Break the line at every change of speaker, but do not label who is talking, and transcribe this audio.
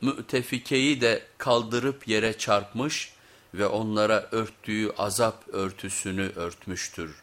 mütefikeyi de kaldırıp yere çarpmış ve onlara örttüğü azap örtüsünü örtmüştür.